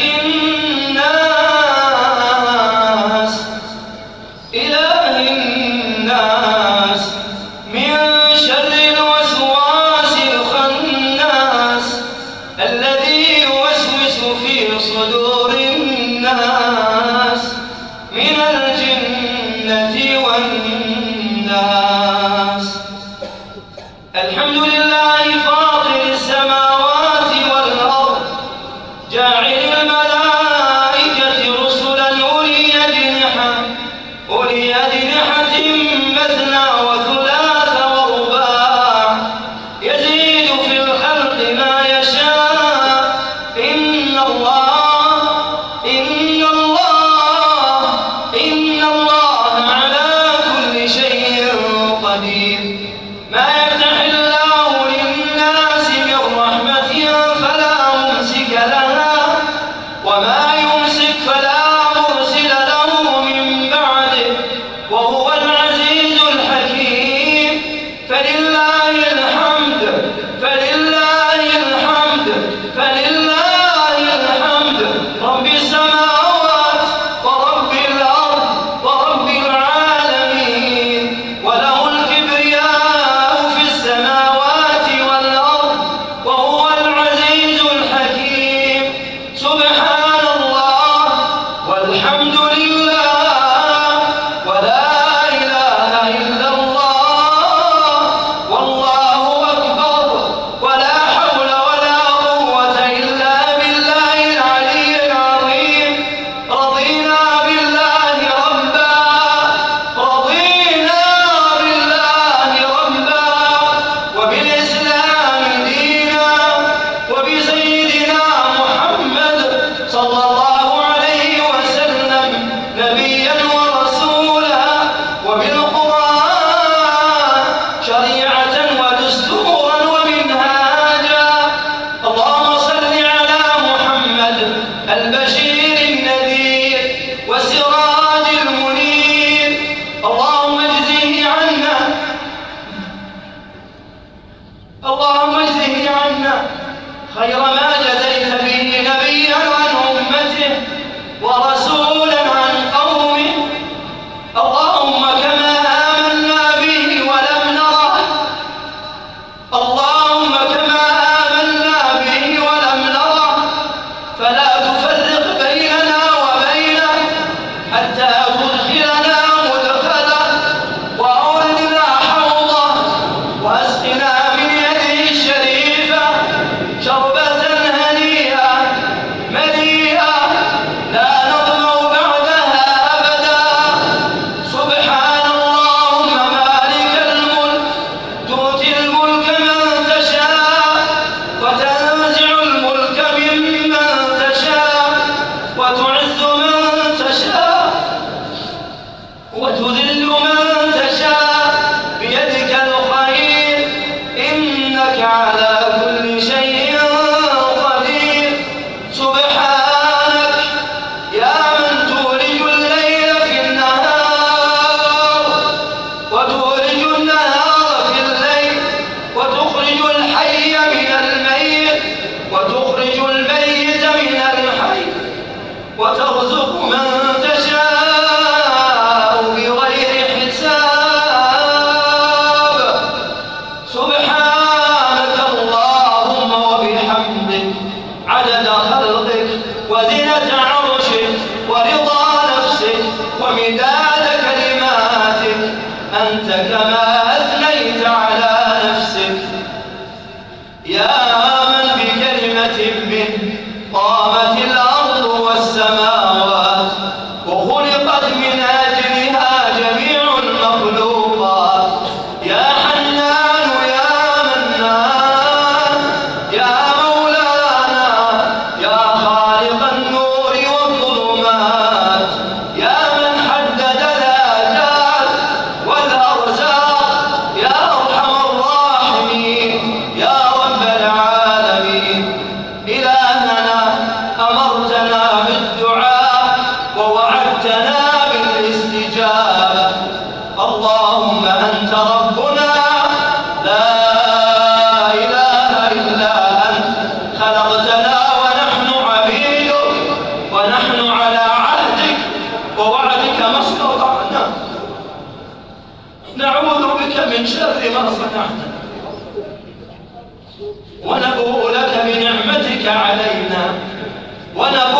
ملك إن نعوذ بك من شر ما صنعت. ونبوء لك بنعمتك علينا. ونبوء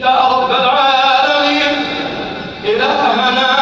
يا رب العالمين إلهنا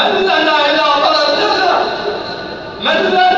من لنا إلى طلب من لنا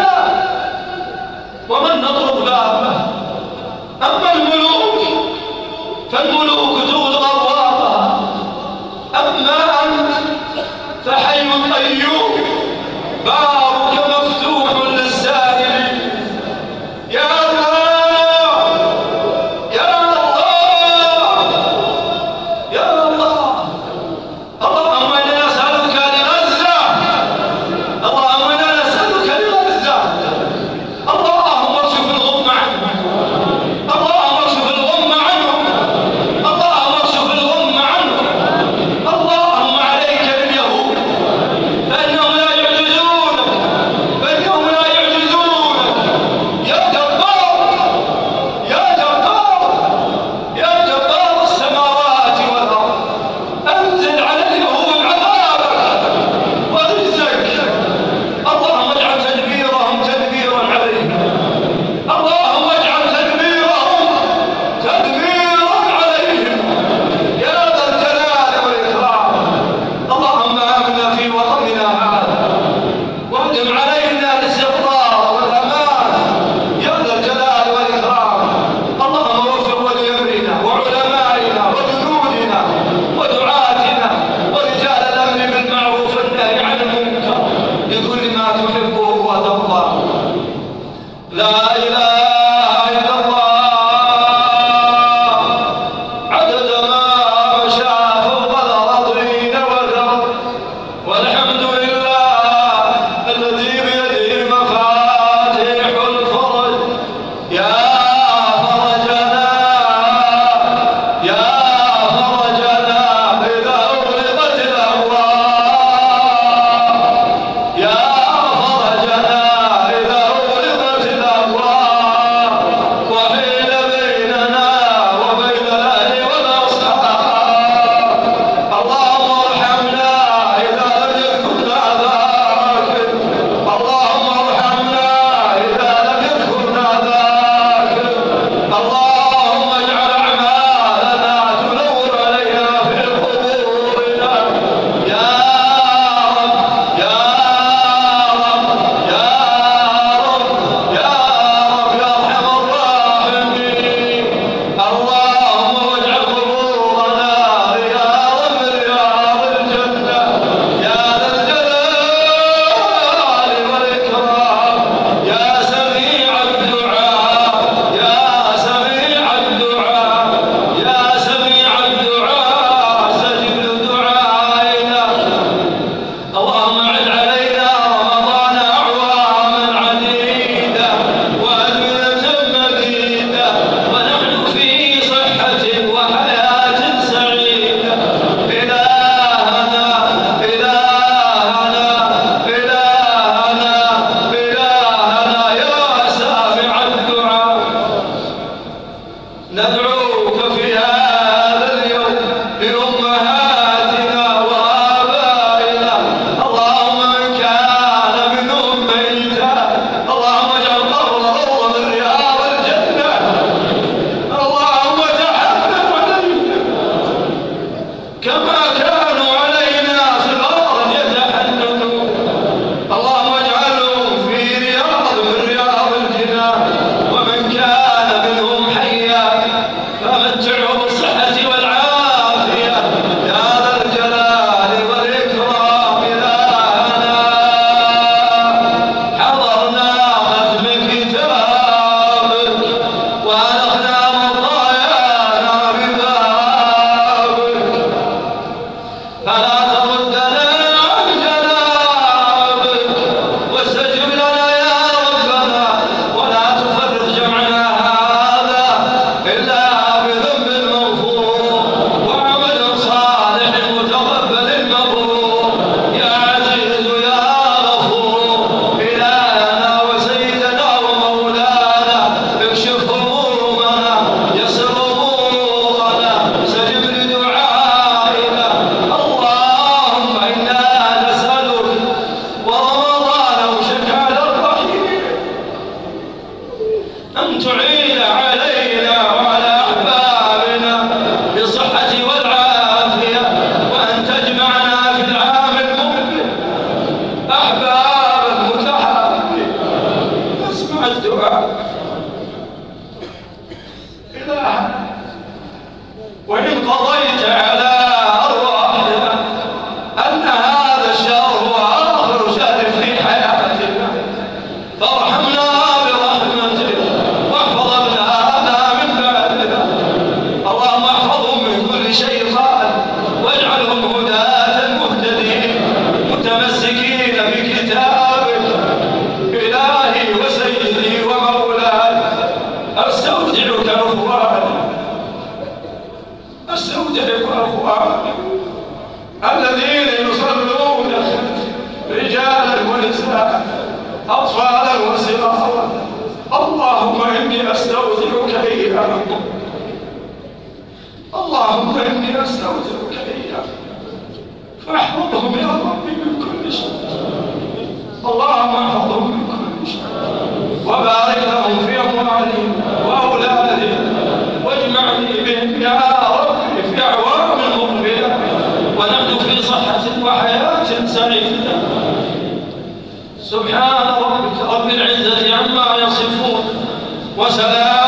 وسلام